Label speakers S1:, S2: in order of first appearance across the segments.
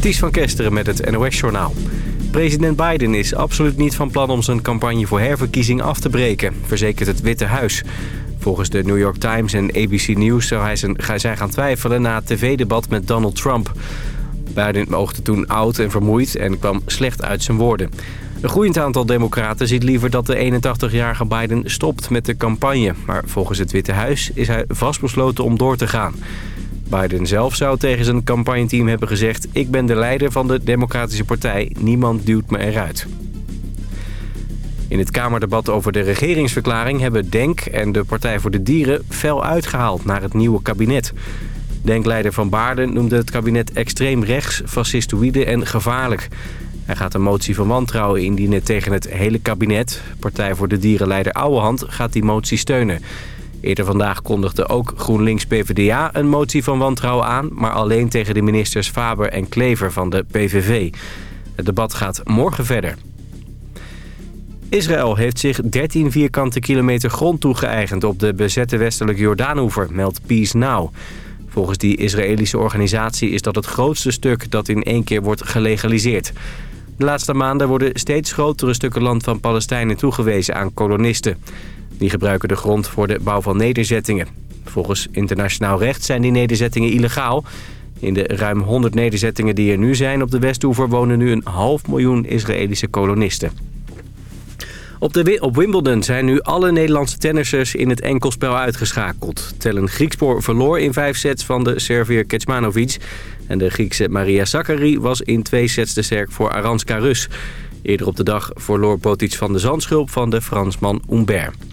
S1: Ties van Kesteren met het NOS-journaal. President Biden is absoluut niet van plan om zijn campagne voor herverkiezing af te breken, verzekert het Witte Huis. Volgens de New York Times en ABC News zou hij zijn, gaan twijfelen na het tv-debat met Donald Trump. Biden oogde toen oud en vermoeid en kwam slecht uit zijn woorden. Een groeiend aantal democraten ziet liever dat de 81-jarige Biden stopt met de campagne. Maar volgens het Witte Huis is hij vastbesloten om door te gaan. Biden zelf zou tegen zijn campagneteam hebben gezegd... ik ben de leider van de Democratische Partij, niemand duwt me eruit. In het Kamerdebat over de regeringsverklaring hebben DENK en de Partij voor de Dieren fel uitgehaald naar het nieuwe kabinet. Denkleider Van Baarden noemde het kabinet extreem rechts, fascistoïde en gevaarlijk. Hij gaat een motie van wantrouwen indienen tegen het hele kabinet. Partij voor de Dierenleider Ouwehand gaat die motie steunen. Eerder vandaag kondigde ook GroenLinks-PVDA een motie van wantrouwen aan... maar alleen tegen de ministers Faber en Klever van de PVV. Het debat gaat morgen verder. Israël heeft zich 13 vierkante kilometer grond toegeëigend... op de bezette westelijke Jordaanoever, meldt Peace Now. Volgens die Israëlische organisatie is dat het grootste stuk... dat in één keer wordt gelegaliseerd. De laatste maanden worden steeds grotere stukken land van Palestijnen toegewezen aan kolonisten. Die gebruiken de grond voor de bouw van nederzettingen. Volgens internationaal recht zijn die nederzettingen illegaal. In de ruim 100 nederzettingen die er nu zijn op de Westoever wonen nu een half miljoen Israëlische kolonisten. Op, de, op Wimbledon zijn nu alle Nederlandse tennissers in het enkelspel uitgeschakeld. Tellen Griekspoor verloor in vijf sets van de Servier Kecmanovic. En de Griekse Maria Sakkari was in twee sets de sterk voor Aranska Rus. Eerder op de dag verloor Botic van de Zandschulp van de Fransman Humbert.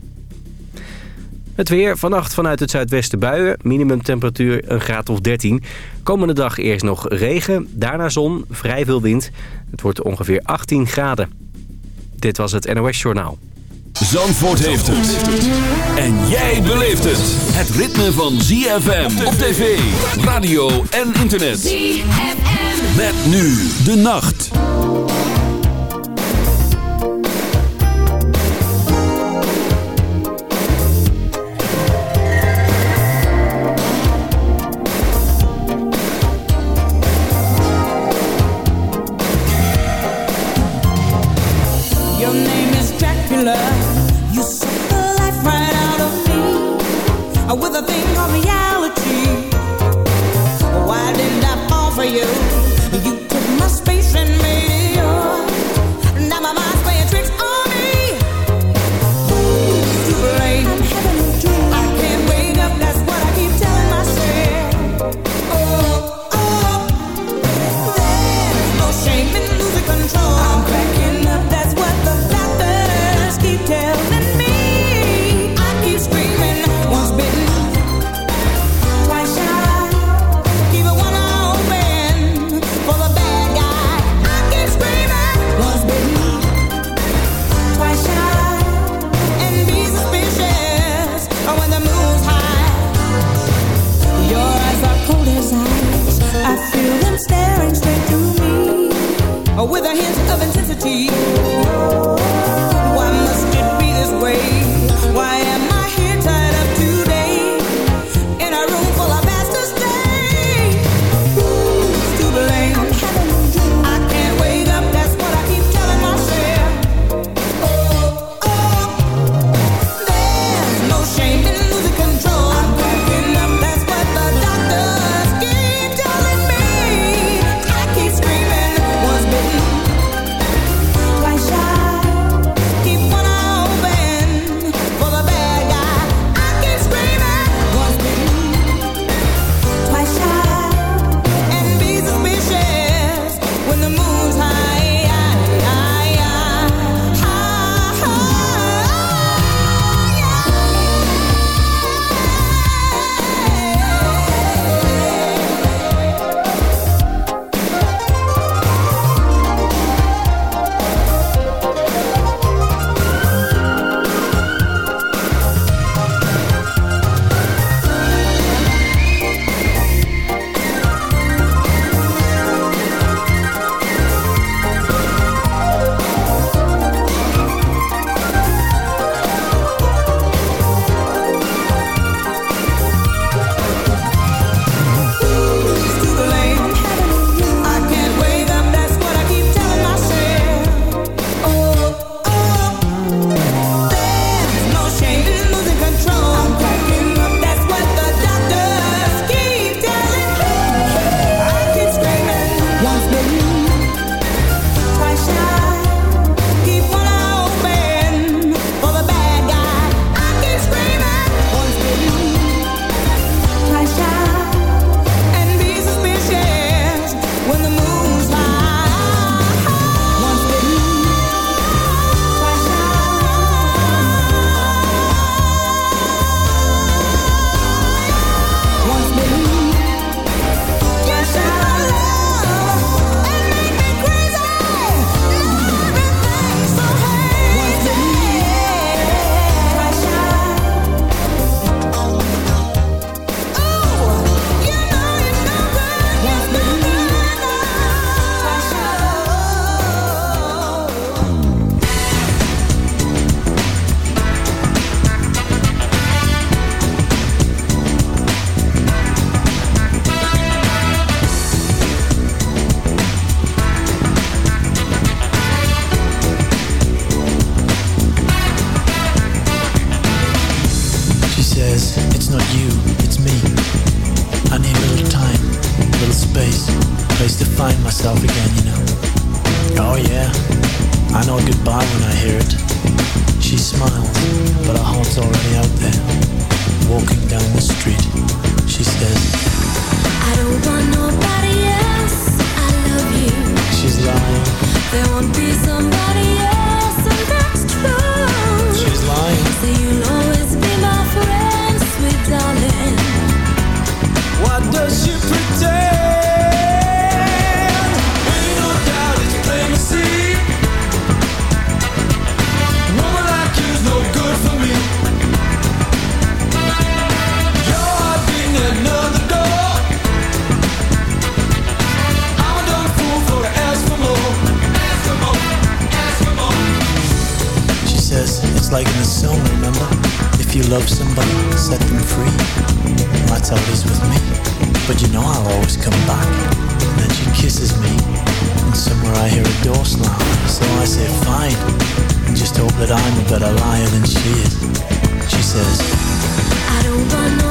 S1: Het weer, vannacht vanuit het zuidwesten buien. Minimumtemperatuur een graad of 13. Komende dag eerst nog regen, daarna zon, vrij veel wind. Het wordt ongeveer 18 graden. Dit was het NOS Journaal.
S2: Zandvoort heeft het. En jij beleeft het. Het ritme van ZFM op tv, radio en internet. ZFM. Met nu de nacht.
S3: but a liar than she is. She says,
S4: I don't want
S3: no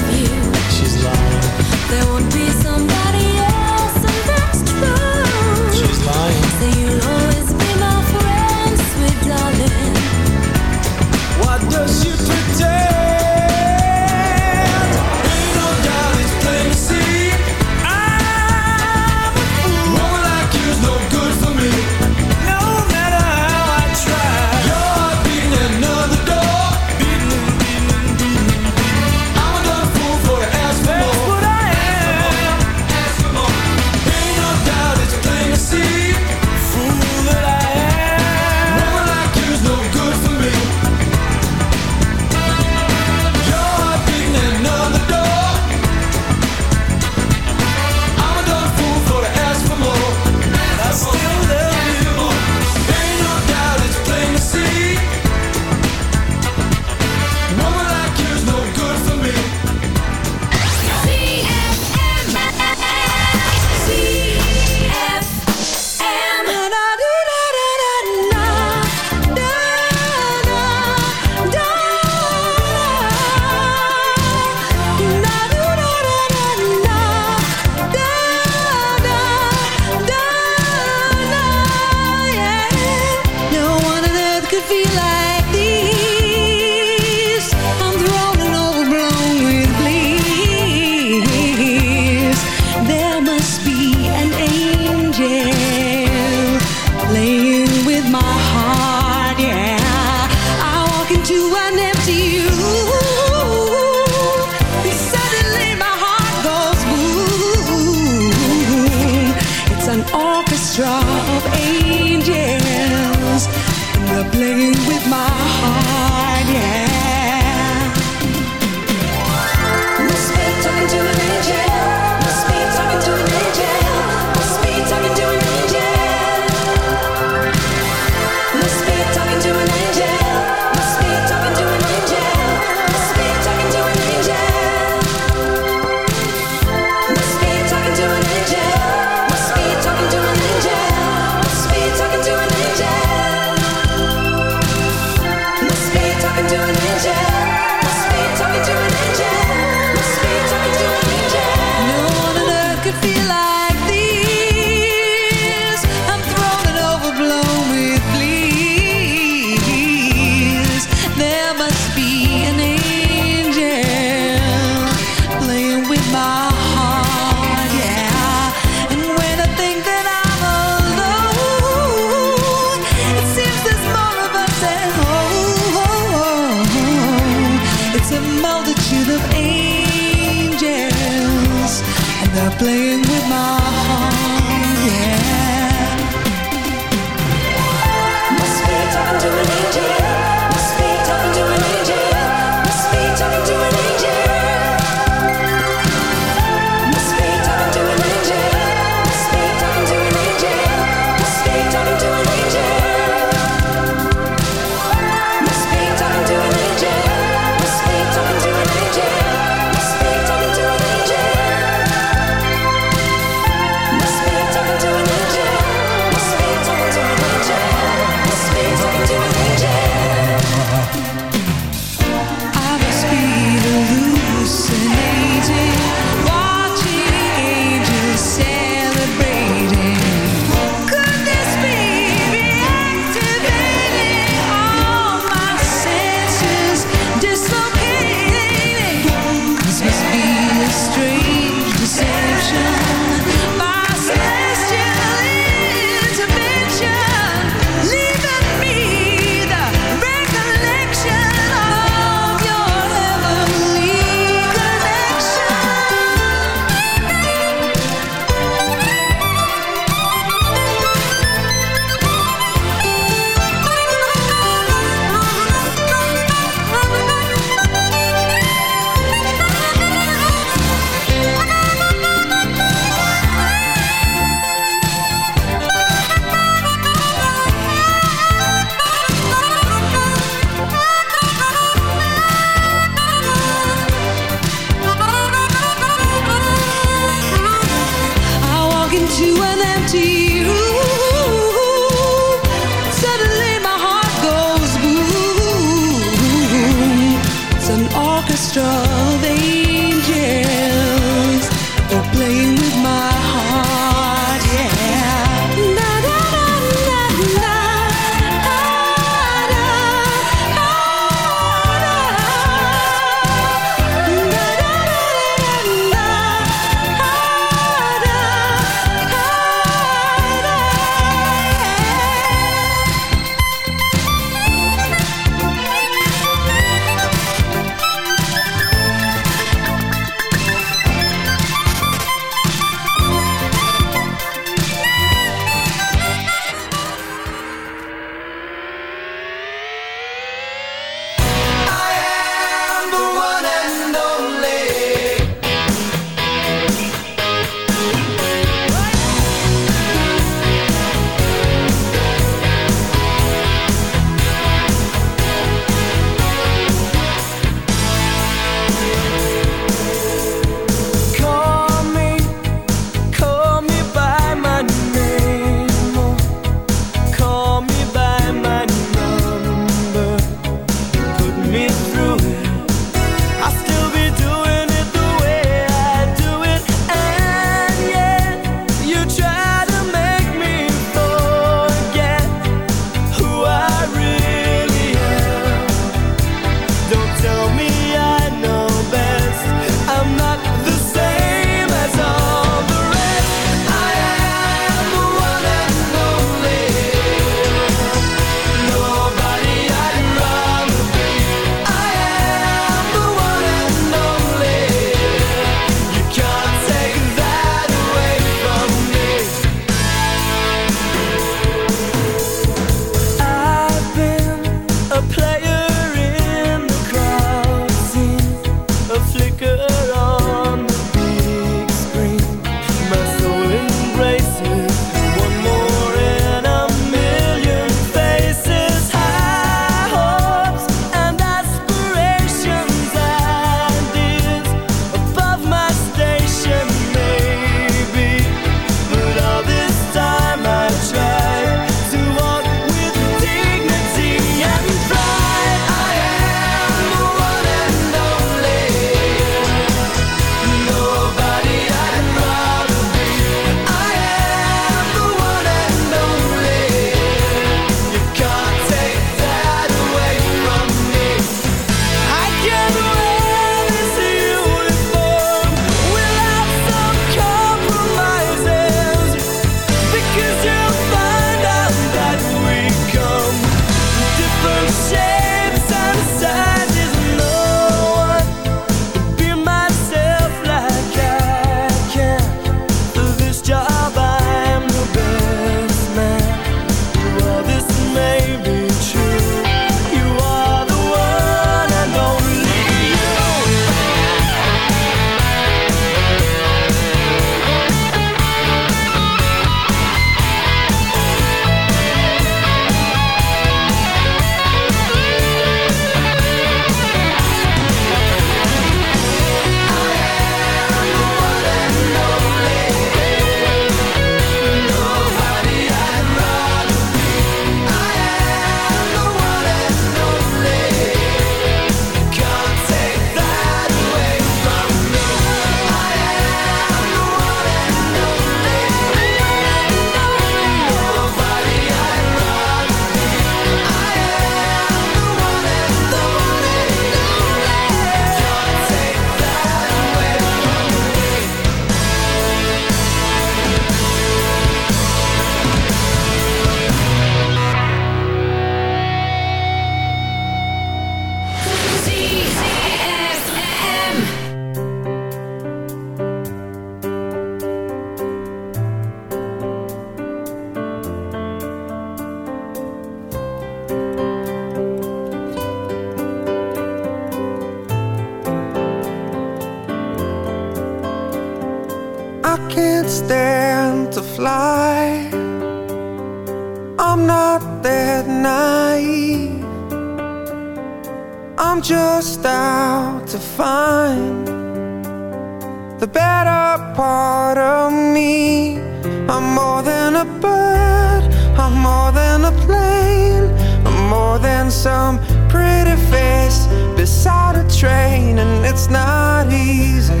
S5: part of me. I'm more than a bird. I'm more than a plane. I'm more than some pretty face Beside a train And it's not easy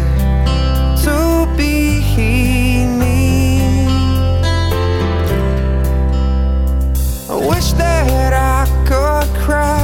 S5: To be me I wish that I could cry.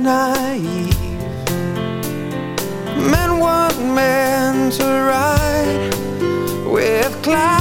S5: naive. Men want men to ride with clouds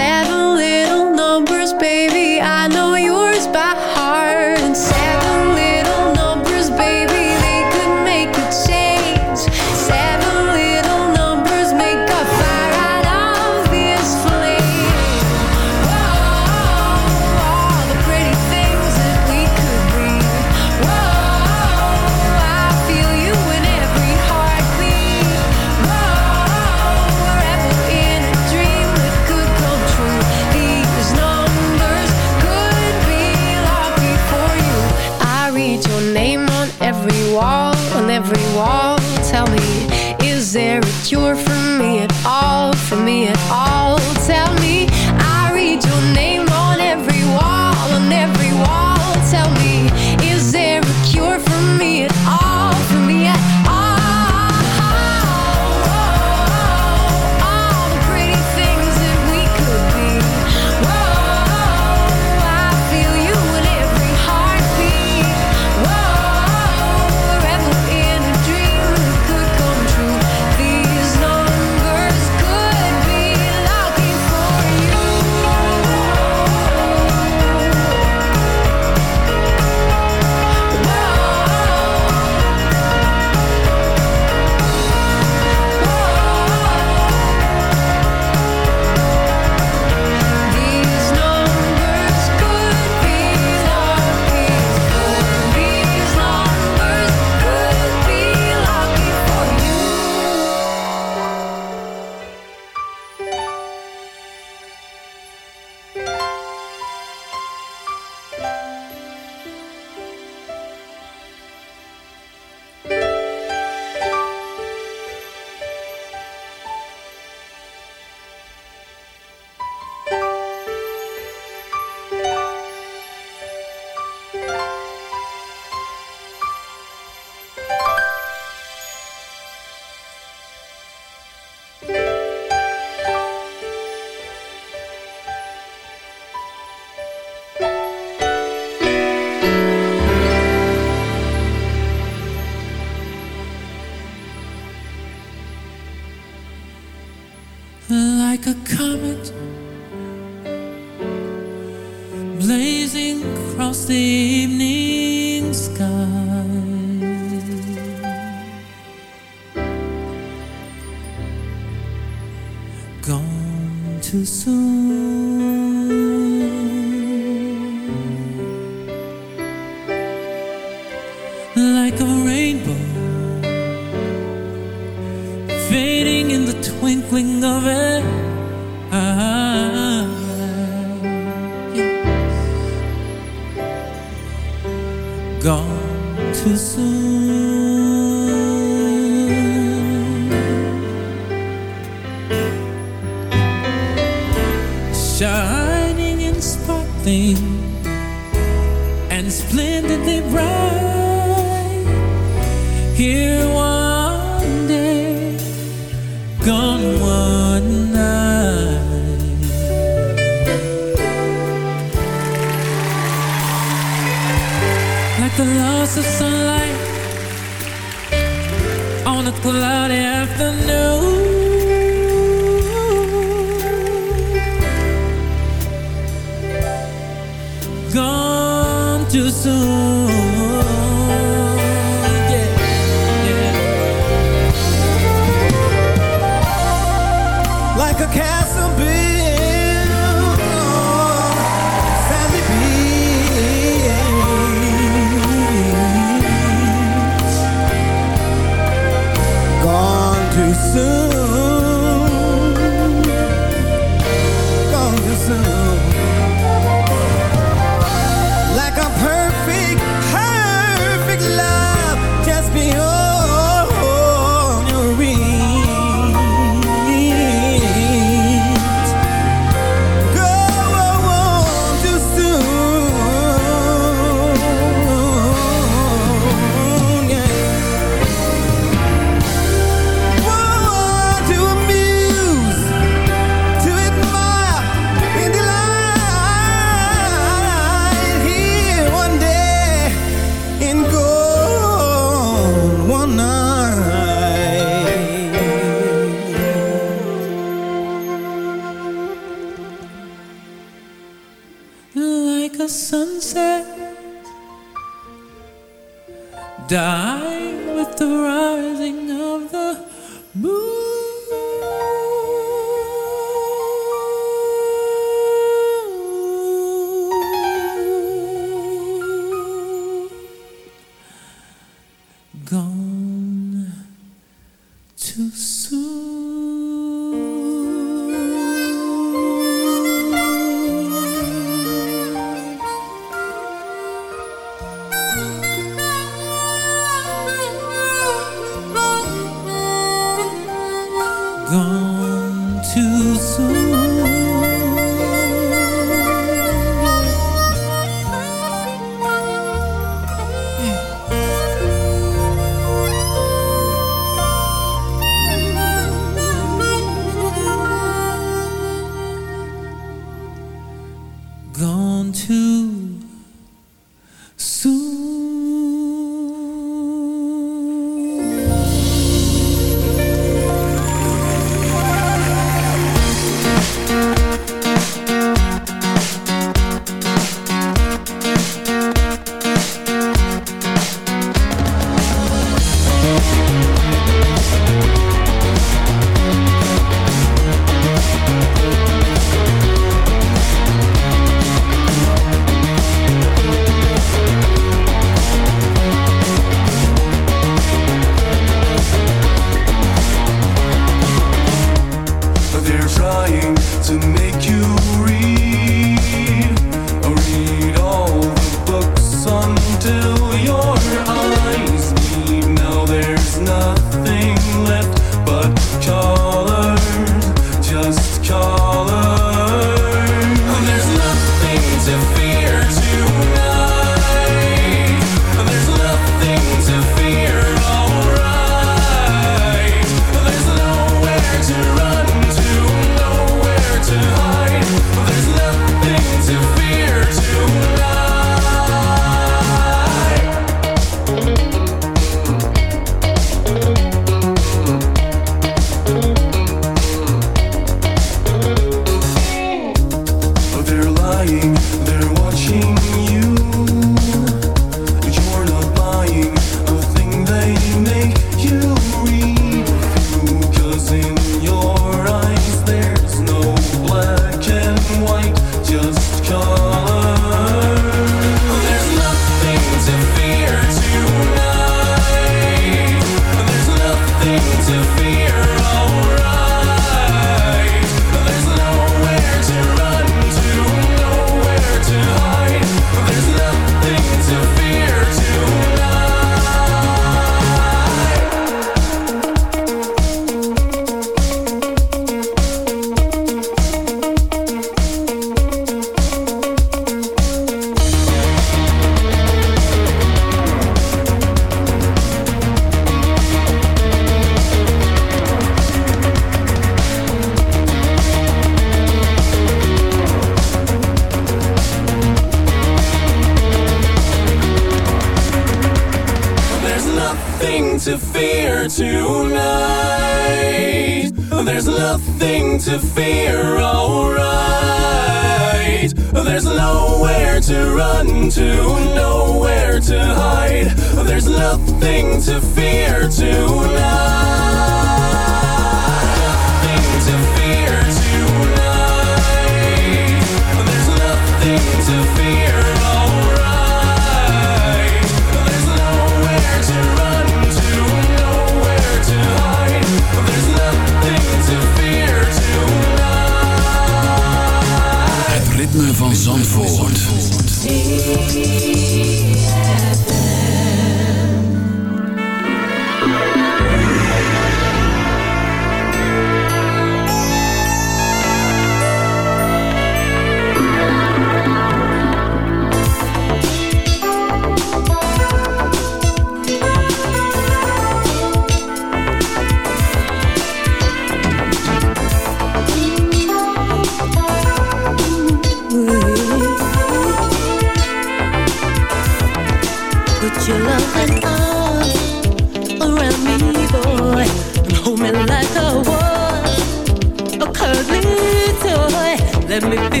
S6: Let me feel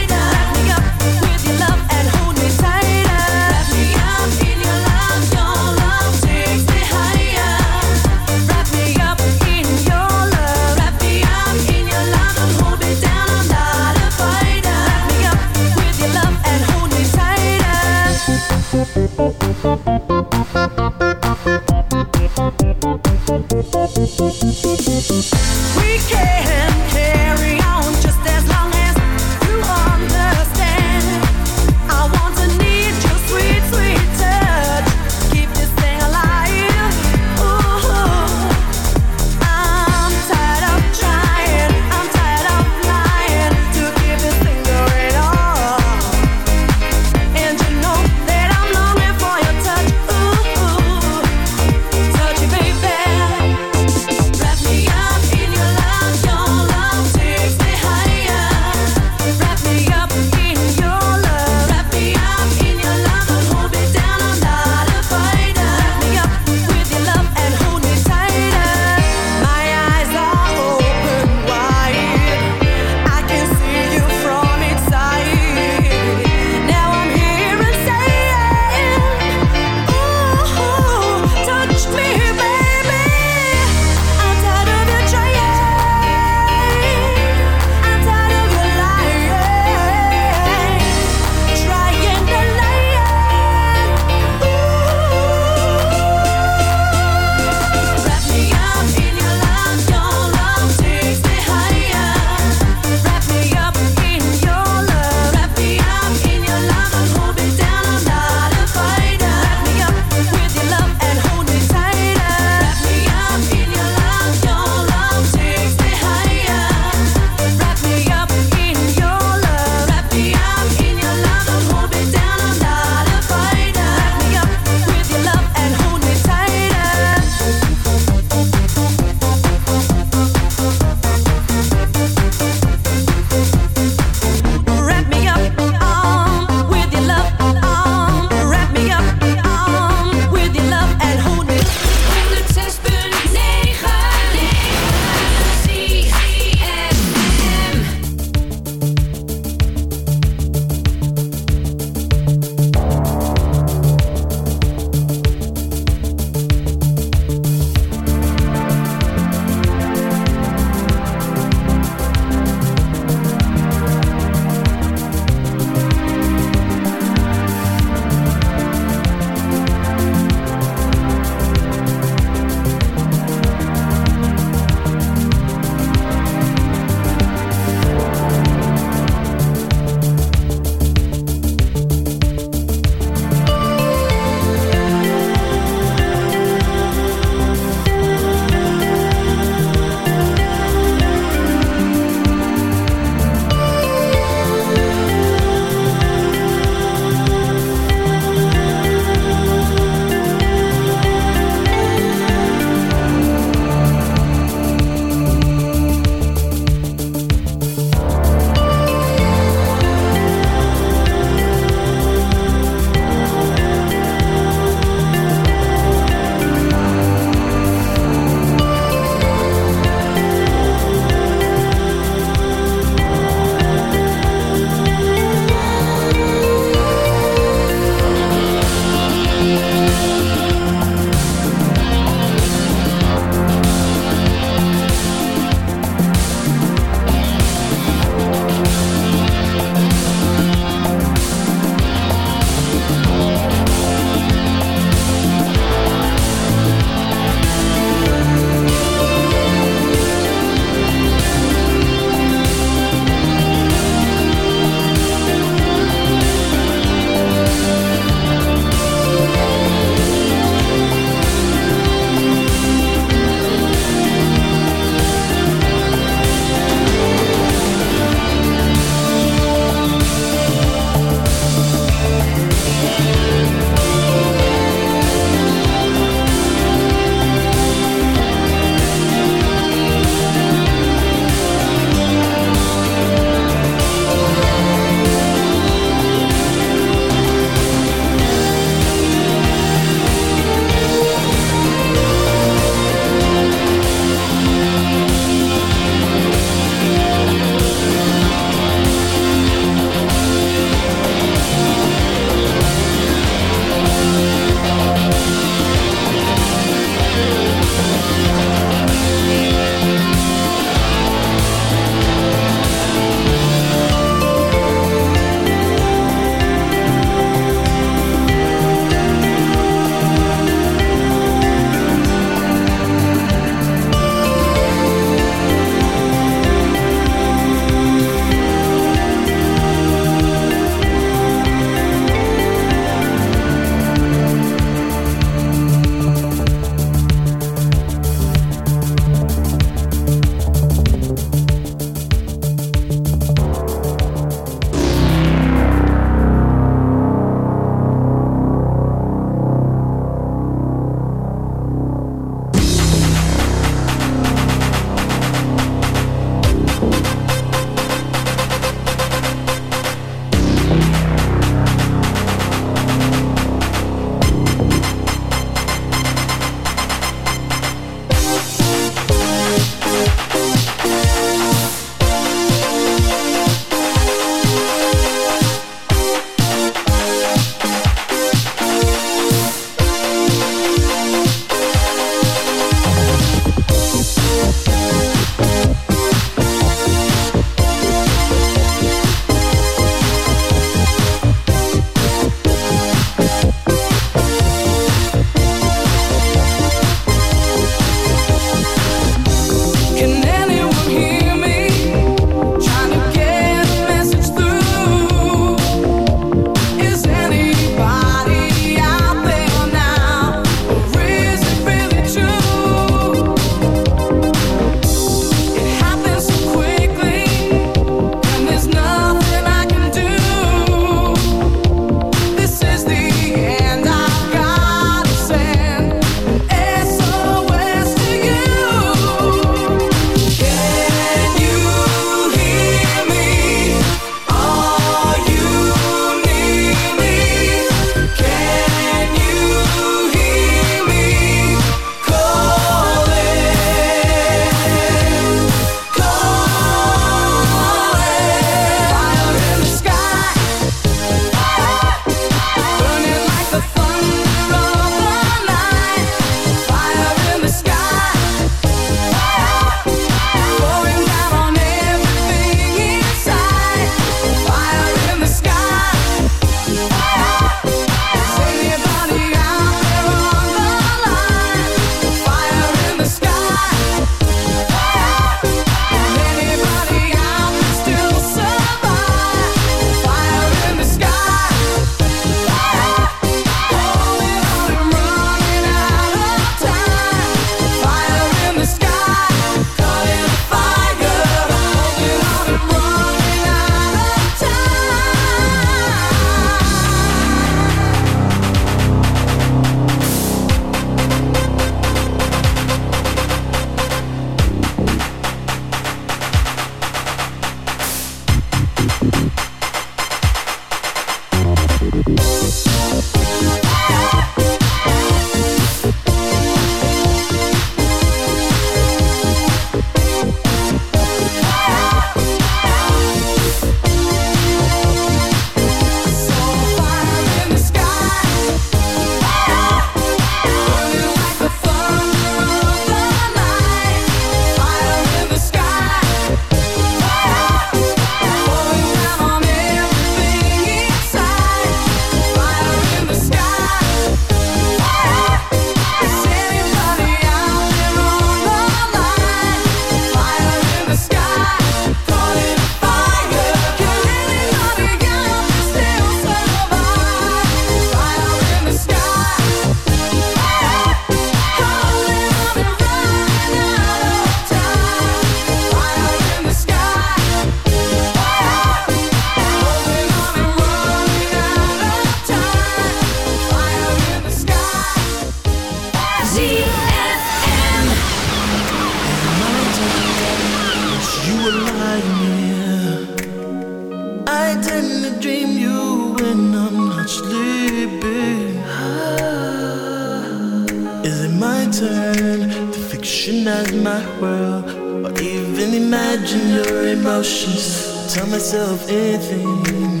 S7: turn to fictionize my world or even imagine your emotions. Tell myself anything.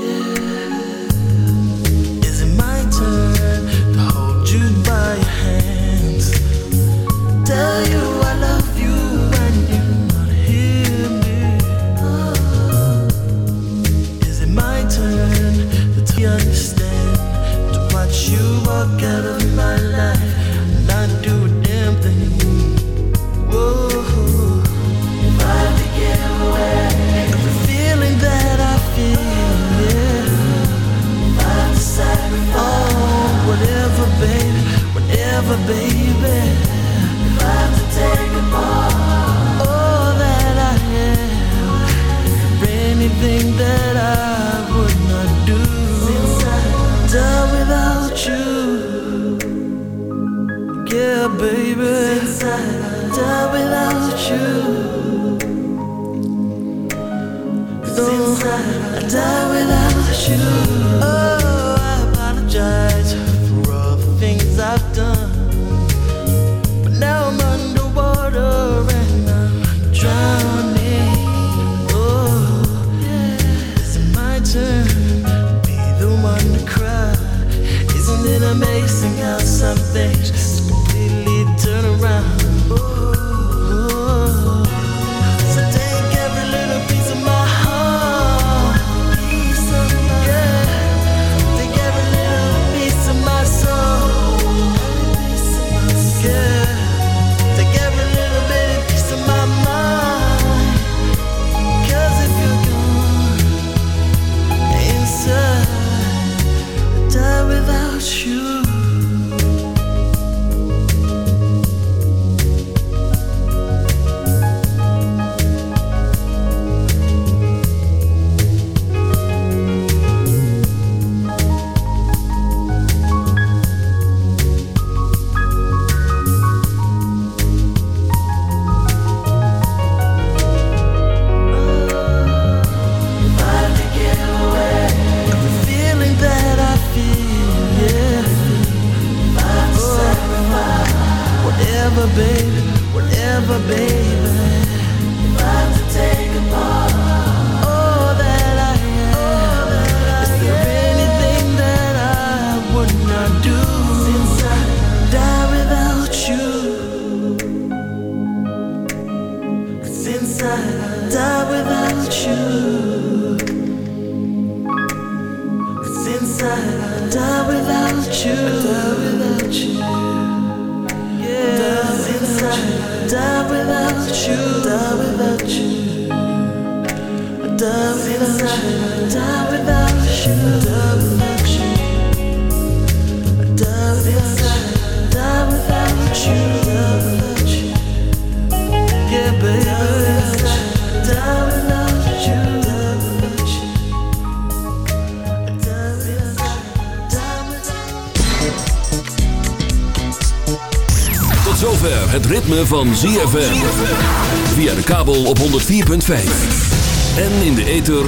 S7: Yeah. Is it my turn to hold you by your hands? Tell you I love you you not oh. Is it my turn to understand to watch you walk out of? you. Though I die without you.